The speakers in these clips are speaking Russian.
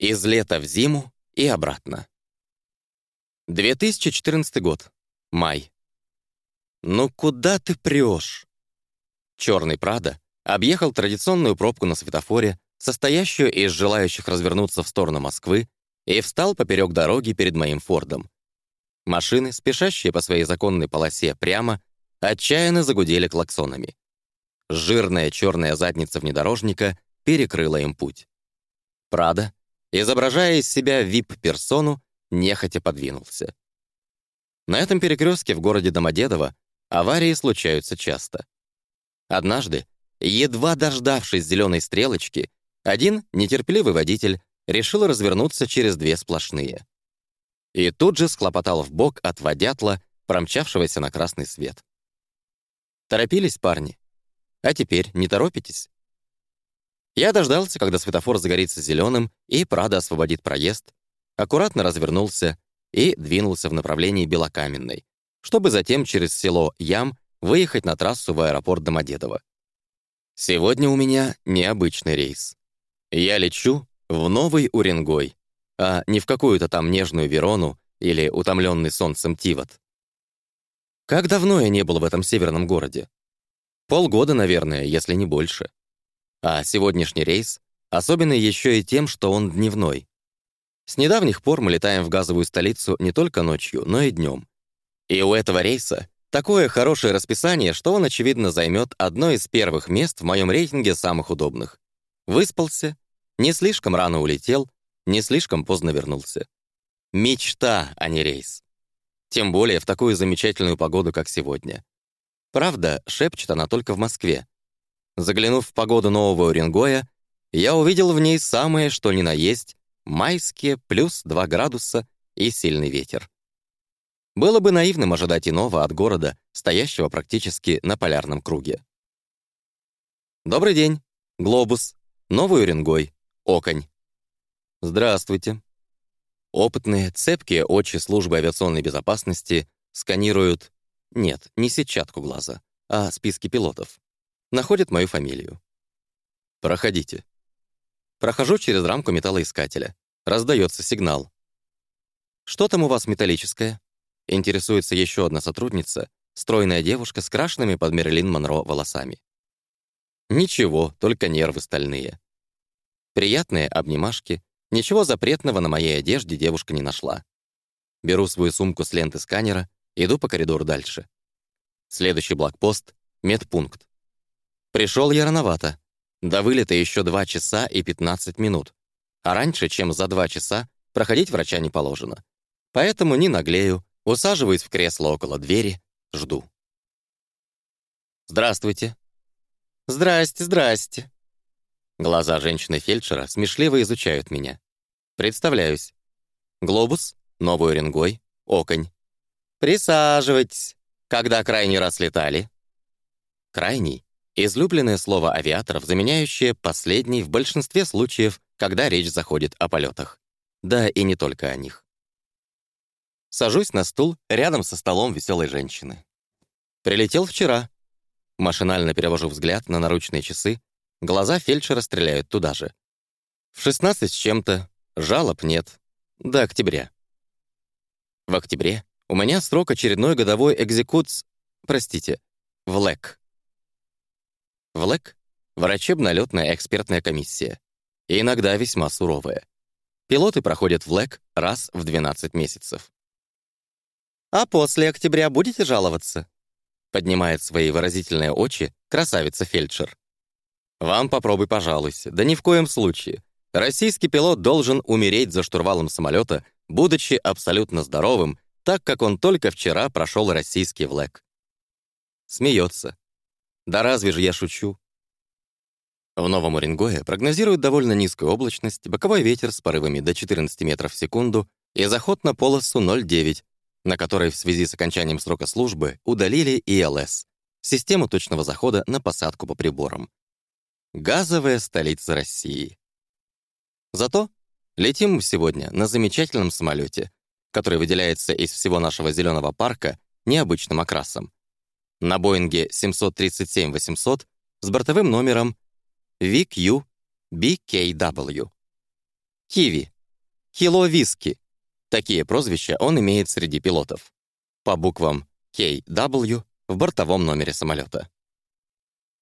Из лета в зиму и обратно. 2014 год. Май. «Ну куда ты прешь?» Черный Прада объехал традиционную пробку на светофоре, состоящую из желающих развернуться в сторону Москвы, и встал поперек дороги перед моим Фордом. Машины, спешащие по своей законной полосе прямо, отчаянно загудели клаксонами. Жирная черная задница внедорожника перекрыла им путь. Прада, изображая из себя вип-персону, нехотя подвинулся. На этом перекрестке в городе Домодедово аварии случаются часто. Однажды, едва дождавшись зеленой стрелочки, один нетерпеливый водитель решил развернуться через две сплошные. И тут же схлопотал в бок от водятла, промчавшегося на красный свет. Торопились парни. А теперь не торопитесь? Я дождался, когда светофор загорится зеленым, и Прада освободит проезд, аккуратно развернулся и двинулся в направлении Белокаменной, чтобы затем через село Ям выехать на трассу в аэропорт Домодедово. Сегодня у меня необычный рейс. Я лечу в Новый Уренгой, а не в какую-то там нежную Верону или утомленный солнцем Тивот. Как давно я не был в этом северном городе? Полгода, наверное, если не больше. А сегодняшний рейс особенный еще и тем, что он дневной. С недавних пор мы летаем в газовую столицу не только ночью, но и днем. И у этого рейса такое хорошее расписание, что он, очевидно, займет одно из первых мест в моем рейтинге самых удобных. Выспался, не слишком рано улетел, не слишком поздно вернулся. Мечта, а не рейс. Тем более в такую замечательную погоду, как сегодня. Правда, шепчет она только в Москве. Заглянув в погоду Нового Уренгоя, я увидел в ней самое, что ни на есть, Майские плюс 2 градуса и сильный ветер. Было бы наивным ожидать иного от города, стоящего практически на полярном круге. Добрый день. Глобус. Новый Уренгой. Оконь. Здравствуйте. Опытные, цепкие очи службы авиационной безопасности сканируют... Нет, не сетчатку глаза, а списки пилотов. Находят мою фамилию. Проходите. Прохожу через рамку металлоискателя. Раздается сигнал. «Что там у вас металлическое?» Интересуется еще одна сотрудница, стройная девушка с крашенными под Мерлин Монро волосами. Ничего, только нервы стальные. Приятные обнимашки, ничего запретного на моей одежде девушка не нашла. Беру свою сумку с ленты сканера, иду по коридору дальше. Следующий блокпост — медпункт. Пришел я рановато. До вылета еще 2 часа и 15 минут. А раньше, чем за 2 часа, проходить врача не положено. Поэтому не наглею, усаживаюсь в кресло около двери, жду. «Здравствуйте». «Здрасте, здрасте». Глаза женщины-фельдшера смешливо изучают меня. Представляюсь. Глобус, Новый Уренгой, Оконь. «Присаживайтесь. Когда крайний раз летали?» «Крайний» Излюбленное слово авиаторов, заменяющее последний в большинстве случаев, когда речь заходит о полетах. Да и не только о них. Сажусь на стул рядом со столом веселой женщины. Прилетел вчера. Машинально перевожу взгляд на наручные часы. Глаза фельдшера стреляют туда же. В 16 с чем-то. Жалоб нет. До октября. В октябре у меня срок очередной годовой экзекуц... Простите, в ЛЭК. ВЛЭК — врачебно-летная экспертная комиссия. И иногда весьма суровая. Пилоты проходят ВЛЭК раз в 12 месяцев. «А после октября будете жаловаться?» Поднимает свои выразительные очи красавица-фельдшер. «Вам попробуй пожалуйся. Да ни в коем случае. Российский пилот должен умереть за штурвалом самолета, будучи абсолютно здоровым, так как он только вчера прошел российский ВЛЭК». Смеется. Да разве же я шучу? В Новом Уренгое прогнозируют довольно низкую облачность, боковой ветер с порывами до 14 метров в секунду и заход на полосу 0,9, на которой в связи с окончанием срока службы удалили ИЛС — систему точного захода на посадку по приборам. Газовая столица России. Зато летим сегодня на замечательном самолете, который выделяется из всего нашего зеленого парка необычным окрасом на Боинге 737-800 с бортовым номером VQ BKW. Киви. Кило виски. Такие прозвища он имеет среди пилотов. По буквам KW в бортовом номере самолета.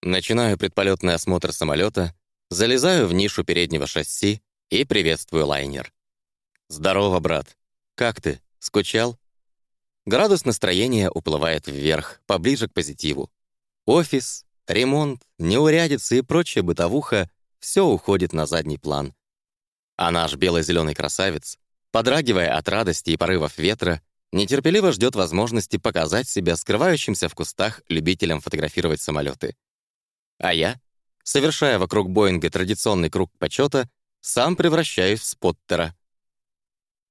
Начинаю предполетный осмотр самолета, залезаю в нишу переднего шасси и приветствую лайнер. «Здорово, брат. Как ты? Скучал?» Градус настроения уплывает вверх, поближе к позитиву. Офис, ремонт, неурядицы и прочая бытовуха — все уходит на задний план. А наш бело-зеленый красавец, подрагивая от радости и порывов ветра, нетерпеливо ждет возможности показать себя скрывающимся в кустах любителям фотографировать самолеты. А я, совершая вокруг Боинга традиционный круг почета, сам превращаюсь в споттера.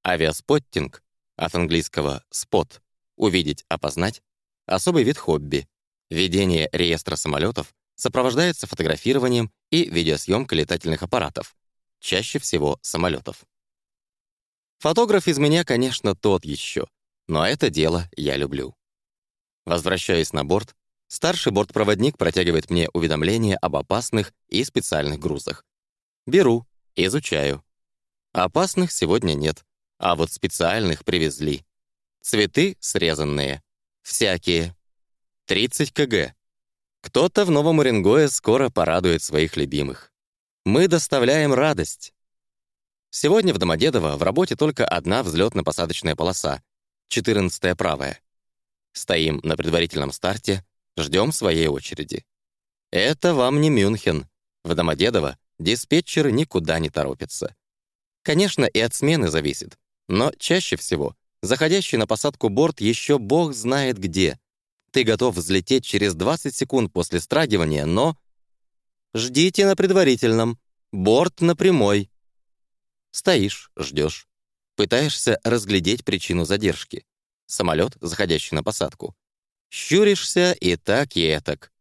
Авиаспоттинг, от английского «спот» — увидеть, опознать, особый вид хобби. Ведение реестра самолетов сопровождается фотографированием и видеосъемкой летательных аппаратов, чаще всего самолетов. Фотограф из меня, конечно, тот еще, но это дело я люблю. Возвращаясь на борт, Старший бортпроводник протягивает мне уведомления об опасных и специальных грузах. Беру, изучаю. Опасных сегодня нет, а вот специальных привезли. Цветы срезанные. Всякие. 30 кг. Кто-то в Новом Уренгое скоро порадует своих любимых. Мы доставляем радость. Сегодня в Домодедово в работе только одна взлетно-посадочная полоса, 14-я правая. Стоим на предварительном старте, Ждем своей очереди. Это вам не Мюнхен. В Домодедово диспетчеры никуда не торопятся. Конечно, и от смены зависит, но чаще всего заходящий на посадку борт еще бог знает где. Ты готов взлететь через 20 секунд после страгивания, но... Ждите на предварительном. Борт на прямой. Стоишь, ждешь. Пытаешься разглядеть причину задержки. Самолет, заходящий на посадку. Щуришься и так, и этак.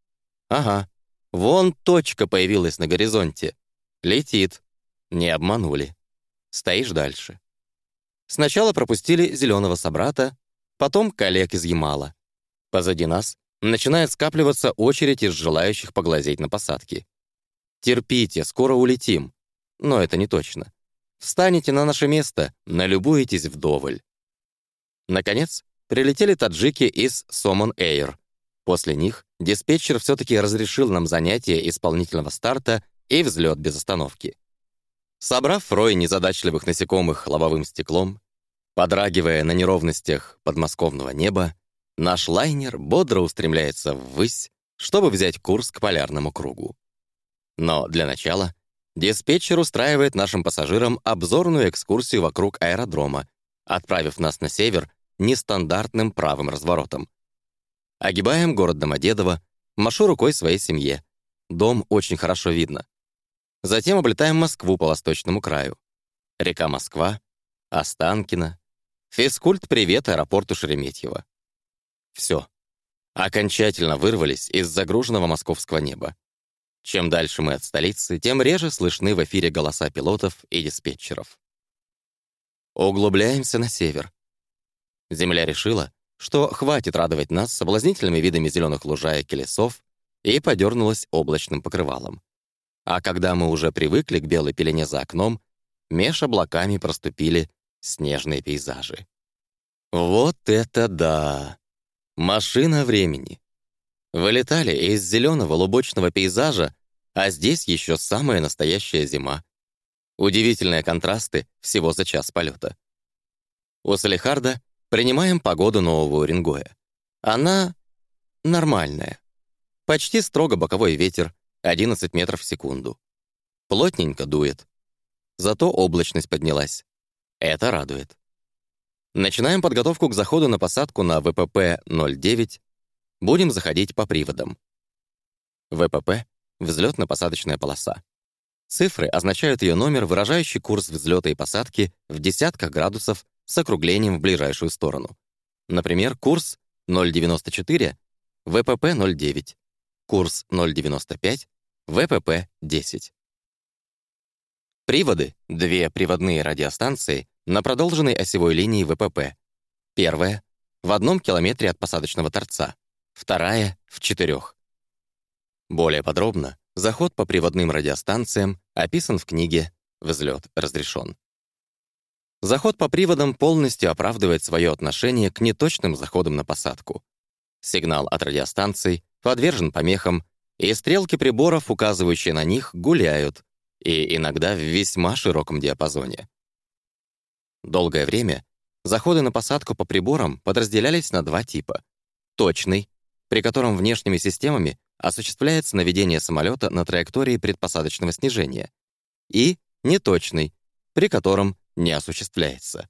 Ага, вон точка появилась на горизонте. Летит. Не обманули. Стоишь дальше. Сначала пропустили зеленого собрата, потом коллег из Ямала. Позади нас начинает скапливаться очередь из желающих поглазеть на посадки. Терпите, скоро улетим. Но это не точно. Встанете на наше место, налюбуетесь вдоволь. Наконец, прилетели таджики из Сомон Air. После них диспетчер все-таки разрешил нам занятие исполнительного старта и взлет без остановки. Собрав рой незадачливых насекомых лобовым стеклом, подрагивая на неровностях подмосковного неба, наш лайнер бодро устремляется ввысь, чтобы взять курс к полярному кругу. Но для начала диспетчер устраивает нашим пассажирам обзорную экскурсию вокруг аэродрома, отправив нас на север нестандартным правым разворотом. Огибаем город Домодедово, машу рукой своей семье. Дом очень хорошо видно. Затем облетаем Москву по восточному краю. Река Москва, Останкино. Физкульт-привет аэропорту Шереметьево. Все. Окончательно вырвались из загруженного московского неба. Чем дальше мы от столицы, тем реже слышны в эфире голоса пилотов и диспетчеров. Углубляемся на север. Земля решила, что хватит радовать нас соблазнительными видами зеленых лужаек и лесов, и подернулась облачным покрывалом. А когда мы уже привыкли к белой пелене за окном, меж облаками проступили снежные пейзажи. Вот это да! Машина времени. Вылетали из зеленого лубочного пейзажа, а здесь еще самая настоящая зима. Удивительные контрасты всего за час полета. У Салихарда Принимаем погоду Нового Уренгоя. Она нормальная. Почти строго боковой ветер, 11 метров в секунду. Плотненько дует. Зато облачность поднялась. Это радует. Начинаем подготовку к заходу на посадку на ВПП-09. Будем заходить по приводам. ВПП — взлетно-посадочная полоса. Цифры означают ее номер, выражающий курс взлета и посадки в десятках градусов с округлением в ближайшую сторону. Например, курс 0,94, ВПП 0,9, курс 0,95, ВПП 10. Приводы — две приводные радиостанции на продолженной осевой линии ВПП. Первая — в одном километре от посадочного торца, вторая — в четырех. Более подробно заход по приводным радиостанциям описан в книге «Взлет разрешен». заход по приводам полностью оправдывает свое отношение к неточным заходам на посадку. Сигнал от радиостанций подвержен помехам, и стрелки приборов, указывающие на них, гуляют, и иногда в весьма широком диапазоне. Долгое время заходы на посадку по приборам подразделялись на два типа. Точный, при котором внешними системами осуществляется наведение самолета на траектории предпосадочного снижения, и неточный, при котором не осуществляется.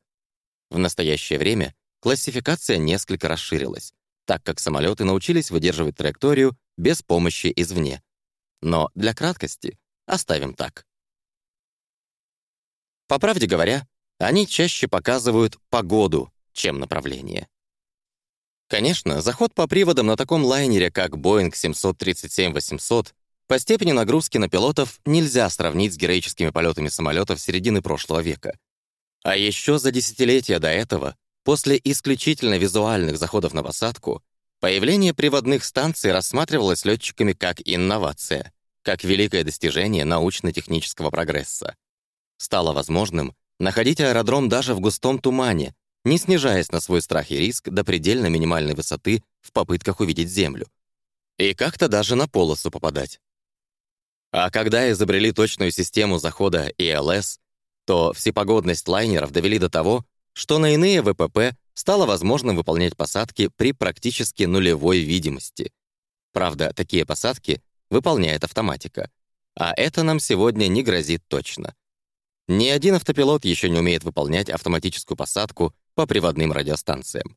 В настоящее время классификация несколько расширилась, так как самолеты научились выдерживать траекторию без помощи извне. Но для краткости оставим так. По правде говоря, они чаще показывают погоду, чем направление. Конечно, заход по приводам на таком лайнере, как Boeing 737-800, по степени нагрузки на пилотов нельзя сравнить с героическими полетами самолетов середины прошлого века. А еще за десятилетия до этого, после исключительно визуальных заходов на посадку, появление приводных станций рассматривалось летчиками как инновация, как великое достижение научно-технического прогресса. Стало возможным находить аэродром даже в густом тумане, не снижаясь на свой страх и риск до предельно минимальной высоты в попытках увидеть Землю. И как-то даже на полосу попадать. А когда изобрели точную систему захода ИЛС, то всепогодность лайнеров довели до того, что на иные ВПП стало возможным выполнять посадки при практически нулевой видимости. Правда, такие посадки выполняет автоматика. А это нам сегодня не грозит точно. Ни один автопилот еще не умеет выполнять автоматическую посадку по приводным радиостанциям.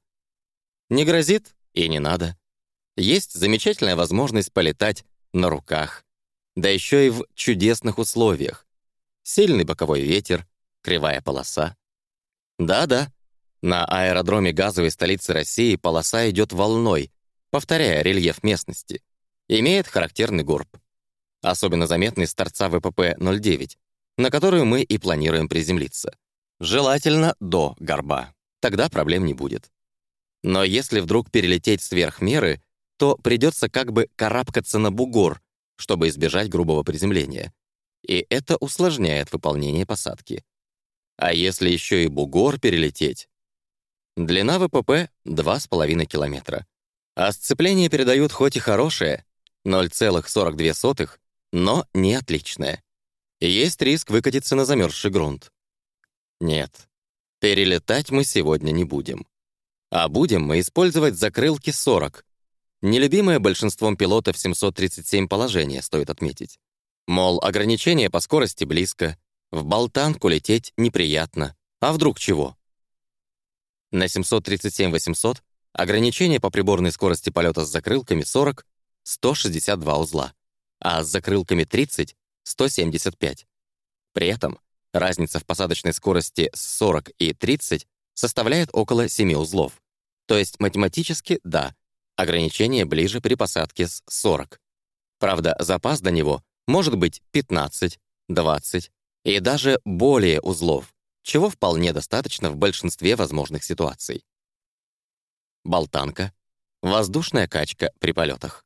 Не грозит и не надо. Есть замечательная возможность полетать на руках, да еще и в чудесных условиях. Сильный боковой ветер, кривая полоса. Да-да, на аэродроме газовой столицы России полоса идет волной, повторяя рельеф местности. Имеет характерный горб. Особенно заметный с торца ВПП-09, на которую мы и планируем приземлиться. Желательно до горба. Тогда проблем не будет. Но если вдруг перелететь сверх меры, то придется как бы карабкаться на бугор, чтобы избежать грубого приземления. И это усложняет выполнение посадки. А если еще и бугор перелететь? Длина ВПП — 2,5 километра. А сцепление передают хоть и хорошее — 0,42, но не отличное. Есть риск выкатиться на замерзший грунт. Нет, перелетать мы сегодня не будем. А будем мы использовать закрылки 40. Нелюбимое большинством пилотов 737 положение, стоит отметить. Мол, ограничение по скорости близко, в болтанку лететь неприятно, а вдруг чего? На 737-800 ограничение по приборной скорости полета с закрылками 40 — 162 узла, а с закрылками 30 175. При этом разница в посадочной скорости с 40 и 30 составляет около 7 узлов. То есть математически, да, ограничение ближе при посадке с 40. Правда, запас до него может быть 15, 20 и даже более узлов, чего вполне достаточно в большинстве возможных ситуаций. Болтанка — воздушная качка при полетах.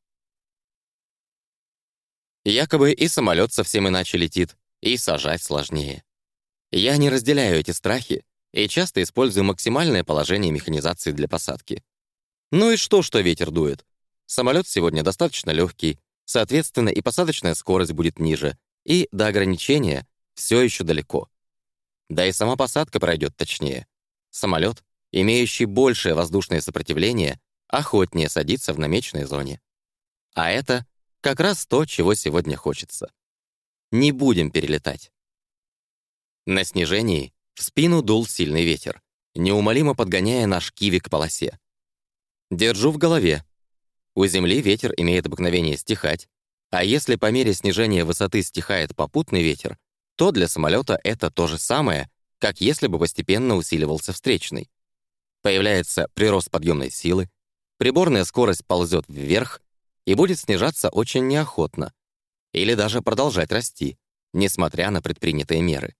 Якобы и самолет совсем иначе летит, и сажать сложнее. Я не разделяю эти страхи и часто использую максимальное положение механизации для посадки. Ну и что, что ветер дует? Самолет сегодня достаточно легкий, соответственно, и посадочная скорость будет ниже, и до ограничения все еще далеко. Да и сама посадка пройдет точнее. Самолет, имеющий большее воздушное сопротивление, охотнее садится в намеченной зоне. А это как раз то, чего сегодня хочется. Не будем перелетать. На снижении в спину дул сильный ветер, неумолимо подгоняя наш киви к полосе. Держу в голове. У Земли ветер имеет обыкновение стихать, а если по мере снижения высоты стихает попутный ветер, то для самолета это то же самое, как если бы постепенно усиливался встречный. Появляется прирост подъемной силы, приборная скорость ползет вверх, и будет снижаться очень неохотно или даже продолжать расти, несмотря на предпринятые меры.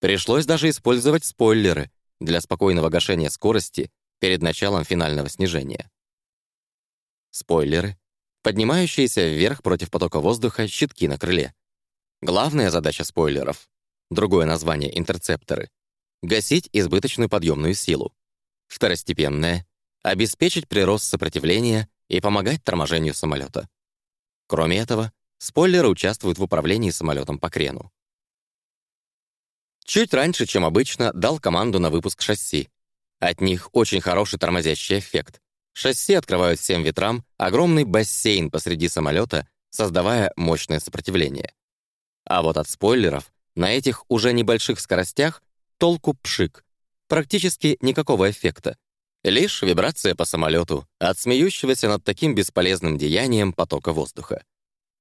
Пришлось даже использовать спойлеры для спокойного гашения скорости перед началом финального снижения. Спойлеры — поднимающиеся вверх против потока воздуха щитки на крыле. Главная задача спойлеров — другое название — интерцепторы — гасить избыточную подъемную силу. Второстепенное — обеспечить прирост сопротивления и помогать торможению самолета. Кроме этого, спойлеры участвуют в управлении самолетом по крену. Чуть раньше, чем обычно, дал команду на выпуск шасси. От них очень хороший тормозящий эффект. Шасси открывают всем ветрам огромный бассейн посреди самолета, создавая мощное сопротивление. А вот от спойлеров на этих уже небольших скоростях толку пшик. Практически никакого эффекта. Лишь вибрация по самолету от смеющегося над таким бесполезным деянием потока воздуха.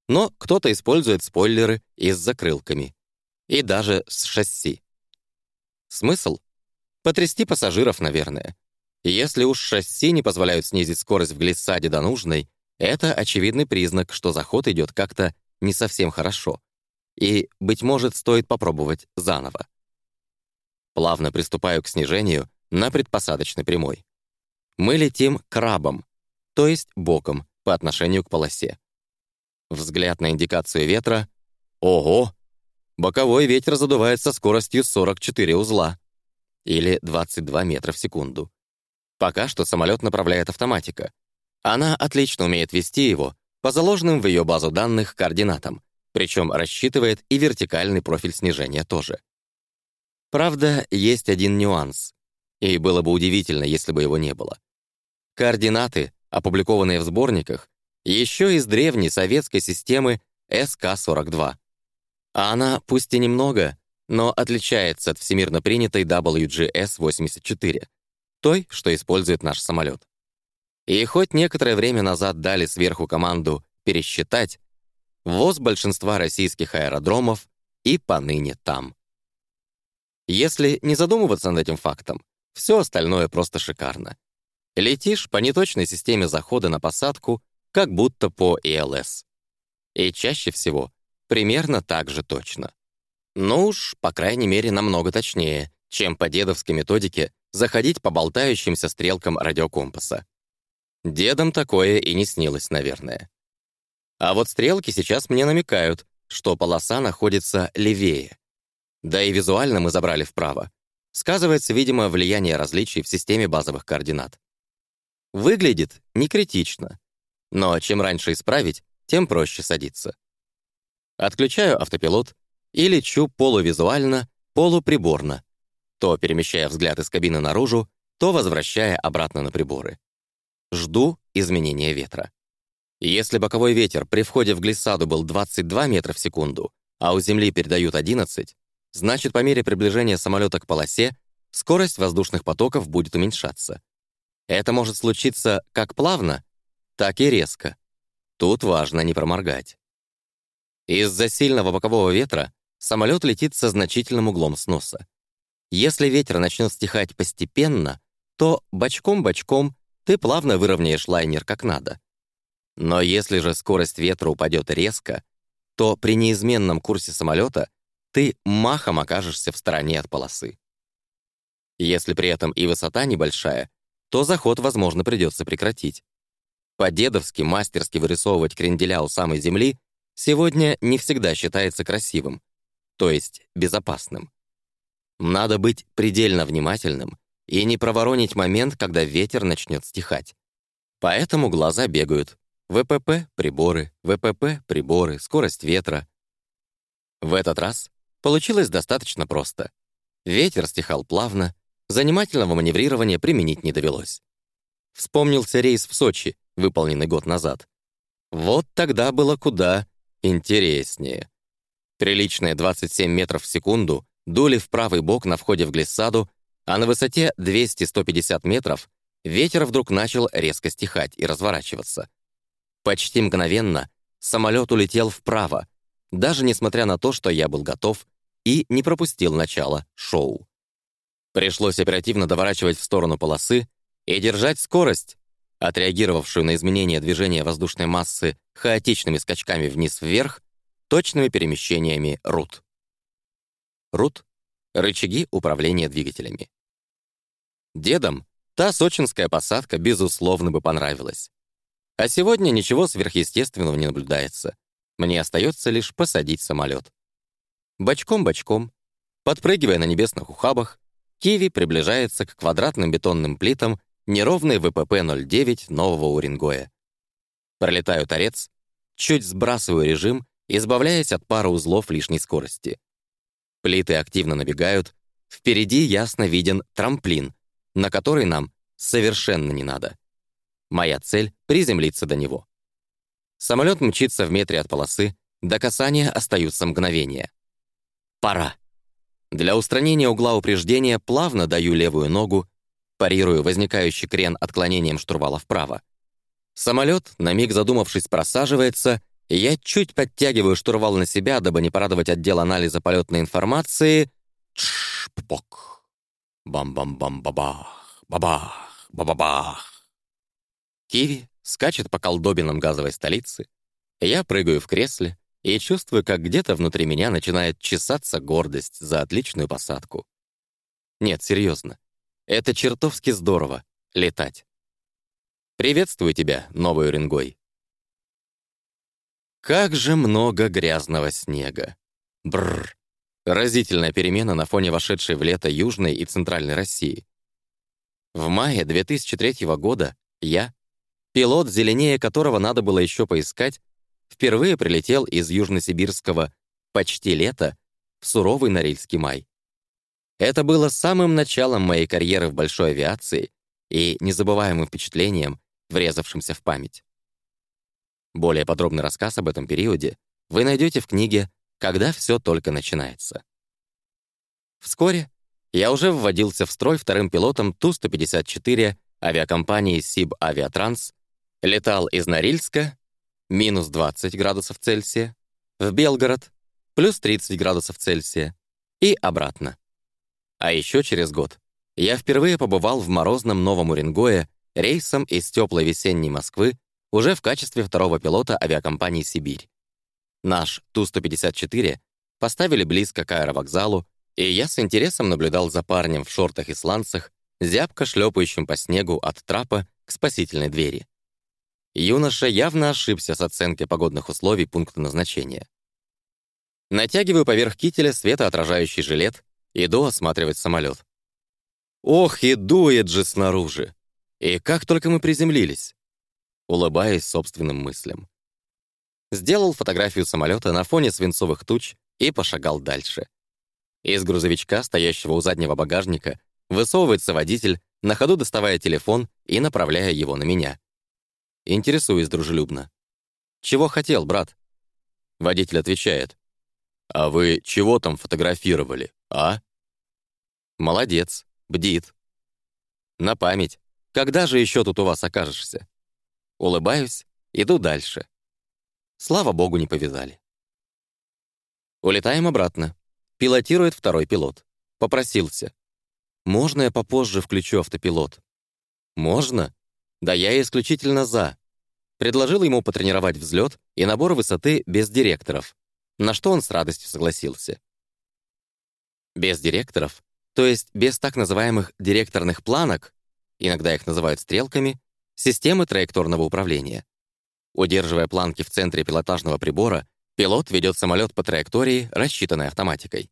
Но кто-то использует спойлеры и с закрылками. И даже с шасси. Смысл? Потрясти пассажиров, наверное. Если уж шасси не позволяют снизить скорость в глиссаде до нужной, это очевидный признак, что заход идет как-то не совсем хорошо. И, быть может, стоит попробовать заново. Плавно приступаю к снижению на предпосадочной прямой. Мы летим крабом, то есть боком по отношению к полосе. Взгляд на индикацию ветра. Ого! Боковой ветер задувает со скоростью 44 узла или 22 метра в секунду. Пока что самолет направляет автоматика. Она отлично умеет вести его по заложенным в ее базу данных координатам, причем рассчитывает и вертикальный профиль снижения тоже. Правда, есть один нюанс, и было бы удивительно, если бы его не было. Координаты, опубликованные в сборниках, еще из древней советской системы СК-42. А она, пусть и немного, но отличается от всемирно принятой WGS-84, той, что использует наш самолет. И хоть некоторое время назад дали сверху команду «пересчитать», ВОЗ большинства российских аэродромов и поныне там. Если не задумываться над этим фактом, все остальное просто шикарно. Летишь по неточной системе захода на посадку, как будто по ИЛС. И чаще всего примерно так же точно. Ну уж, по крайней мере, намного точнее, чем по дедовской методике заходить по болтающимся стрелкам радиокомпаса. Дедам такое и не снилось, наверное. А вот стрелки сейчас мне намекают, что полоса находится левее. Да и визуально мы забрали вправо. Сказывается, видимо, влияние различий в системе базовых координат. Выглядит не критично, но чем раньше исправить, тем проще садиться. Отключаю автопилот и лечу полувизуально, полуприборно, то перемещая взгляд из кабины наружу, то возвращая обратно на приборы. Жду изменения ветра. Если боковой ветер при входе в глиссаду был 22 метра в секунду, а у Земли передают 11, значит, по мере приближения самолета к полосе скорость воздушных потоков будет уменьшаться. Это может случиться как плавно, так и резко. Тут важно не проморгать. Из-за сильного бокового ветра самолет летит со значительным углом сноса. Если ветер начнет стихать постепенно, то бочком-бочком ты плавно выровняешь лайнер как надо. Но если же скорость ветра упадет резко, то при неизменном курсе самолета ты махом окажешься в стороне от полосы. Если при этом и высота небольшая, то заход, возможно, придется прекратить. По-дедовски мастерски вырисовывать кренделя у самой земли сегодня не всегда считается красивым, то есть безопасным. Надо быть предельно внимательным и не проворонить момент, когда ветер начнет стихать. Поэтому глаза бегают. ВПП — приборы, ВПП — приборы, скорость ветра. В этот раз получилось достаточно просто. Ветер стихал плавно, занимательного маневрирования применить не довелось. Вспомнился рейс в Сочи, выполненный год назад. Вот тогда было куда интереснее. Приличные 27 метров в секунду дули в правый бок на входе в глиссаду, а на высоте 200-150 метров ветер вдруг начал резко стихать и разворачиваться. Почти мгновенно самолет улетел вправо, даже несмотря на то, что я был готов и не пропустил начало шоу. Пришлось оперативно доворачивать в сторону полосы и держать скорость, отреагировавшую на изменение движения воздушной массы хаотичными скачками вниз-вверх, точными перемещениями рут. Рут — рычаги управления двигателями. Дедам та сочинская посадка, безусловно, бы понравилась. А сегодня ничего сверхъестественного не наблюдается. Мне остается лишь посадить самолет. Бочком-бочком, подпрыгивая на небесных ухабах, Киви приближается к квадратным бетонным плитам неровной ВПП-09 нового Уренгоя. Пролетаю торец, чуть сбрасываю режим, избавляясь от пары узлов лишней скорости. Плиты активно набегают, впереди ясно виден трамплин, на который нам совершенно не надо. Моя цель — приземлиться до него. Самолет мчится в метре от полосы, до касания остаются мгновения. Пора. Для устранения угла упреждения плавно даю левую ногу, парирую возникающий крен отклонением штурвала вправо. Самолет, на миг задумавшись, просаживается, и я чуть подтягиваю штурвал на себя, дабы не порадовать отдел анализа полетной информации. Чш-пок. Бам-бам-бам-бабах. Бабах. Бабабах. Киви скачет по колдобинам газовой столицы. Я прыгаю в кресле, и чувствую, как где-то внутри меня начинает чесаться гордость за отличную посадку. Нет, серьезно. Это чертовски здорово — летать. Приветствую тебя, новый Уренгой. Как же много грязного снега. Бррр. Разительная перемена на фоне вошедшей в лето Южной и Центральной России. В мае 2003 года я, пилот, зеленее которого надо было еще поискать, впервые прилетел из южносибирского «почти лето» в суровый Норильский май. Это было самым началом моей карьеры в большой авиации и незабываемым впечатлением, врезавшимся в память. Более подробный рассказ об этом периоде вы найдете в книге «Когда все только начинается». Вскоре я уже вводился в строй вторым пилотом Ту-154 авиакомпании Сиб Авиатранс, летал из Норильска минус 20 градусов Цельсия, в Белгород плюс 30 градусов Цельсия и обратно. А еще через год я впервые побывал в морозном Новом Уренгое рейсом из теплой весенней Москвы уже в качестве второго пилота авиакомпании «Сибирь». Наш Ту-154 поставили близко к аэровокзалу, и я с интересом наблюдал за парнем в шортах и сланцах, зябко шлепающим по снегу от трапа к спасительной двери. Юноша явно ошибся с оценкой погодных условий пункта назначения. Натягиваю поверх кителя светоотражающий жилет, иду осматривать самолет. Ох, и дует же снаружи! И как только мы приземлились! Улыбаясь собственным мыслям. Сделал фотографию самолета на фоне свинцовых туч и пошагал дальше. Из грузовичка, стоящего у заднего багажника, высовывается водитель, на ходу доставая телефон и направляя его на меня. Интересуюсь дружелюбно. «Чего хотел, брат?» Водитель отвечает. «А вы чего там фотографировали, а?» «Молодец, бдит». «На память. Когда же еще тут у вас окажешься?» Улыбаюсь, иду дальше. Слава богу, не повязали. Улетаем обратно. Пилотирует второй пилот. Попросился. «Можно я попозже включу автопилот?» «Можно?» Да я исключительно за. Предложил ему потренировать взлет и набор высоты без директоров, на что он с радостью согласился. Без директоров, то есть без так называемых директорных планок, иногда их называют стрелками, системы траекторного управления. Удерживая планки в центре пилотажного прибора, пилот ведет самолет по траектории, рассчитанной автоматикой.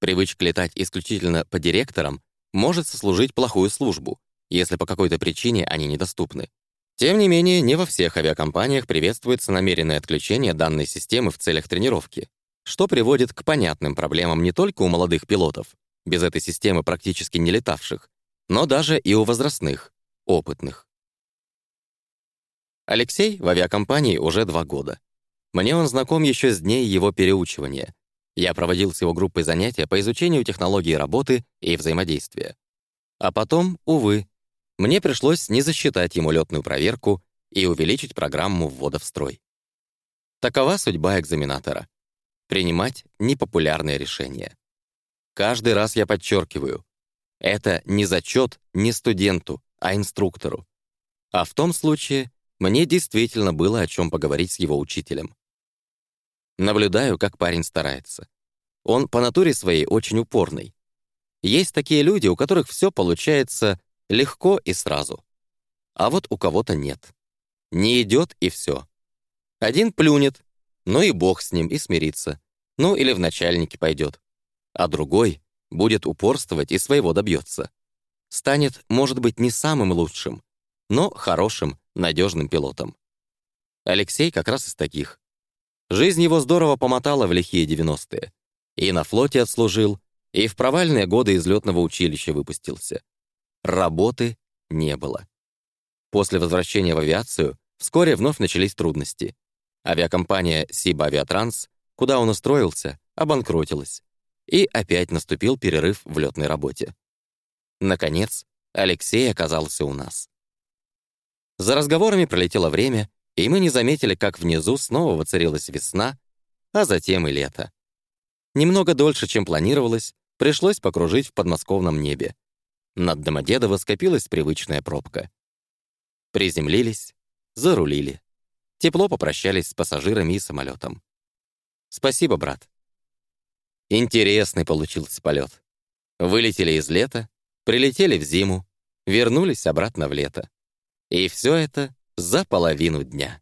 Привычка летать исключительно по директорам может сослужить плохую службу, если по какой-то причине они недоступны. Тем не менее, не во всех авиакомпаниях приветствуется намеренное отключение данной системы в целях тренировки, что приводит к понятным проблемам не только у молодых пилотов, без этой системы практически не летавших, но даже и у возрастных, опытных. Алексей в авиакомпании уже два года. Мне он знаком еще с дней его переучивания. Я проводил с его группой занятия по изучению технологии работы и взаимодействия. А потом, увы, мне пришлось не засчитать ему летную проверку и увеличить программу ввода в строй. Такова судьба экзаменатора. Принимать непопулярные решения. Каждый раз я подчеркиваю, это не зачет не студенту, а инструктору. А в том случае мне действительно было о чем поговорить с его учителем. Наблюдаю, как парень старается. Он по натуре своей очень упорный. Есть такие люди, у которых все получается Легко и сразу. А вот у кого-то нет. Не идет и все. Один плюнет, ну и бог с ним, и смирится. Ну или в начальнике пойдет. А другой будет упорствовать и своего добьется. Станет, может быть, не самым лучшим, но хорошим, надежным пилотом. Алексей как раз из таких. Жизнь его здорово помотала в лихие 90-е. И на флоте отслужил, и в провальные годы из летного училища выпустился. Работы не было. После возвращения в авиацию вскоре вновь начались трудности. Авиакомпания «Сиба Авиатранс», куда он устроился, обанкротилась. И опять наступил перерыв в летной работе. Наконец, Алексей оказался у нас. За разговорами пролетело время, и мы не заметили, как внизу снова воцарилась весна, а затем и лето. Немного дольше, чем планировалось, пришлось покружить в подмосковном небе. Над Домодедово скопилась привычная пробка. Приземлились, зарулили. Тепло попрощались с пассажирами и самолетом. Спасибо, брат. Интересный получился полет. Вылетели из лета, прилетели в зиму, вернулись обратно в лето. И все это за половину дня.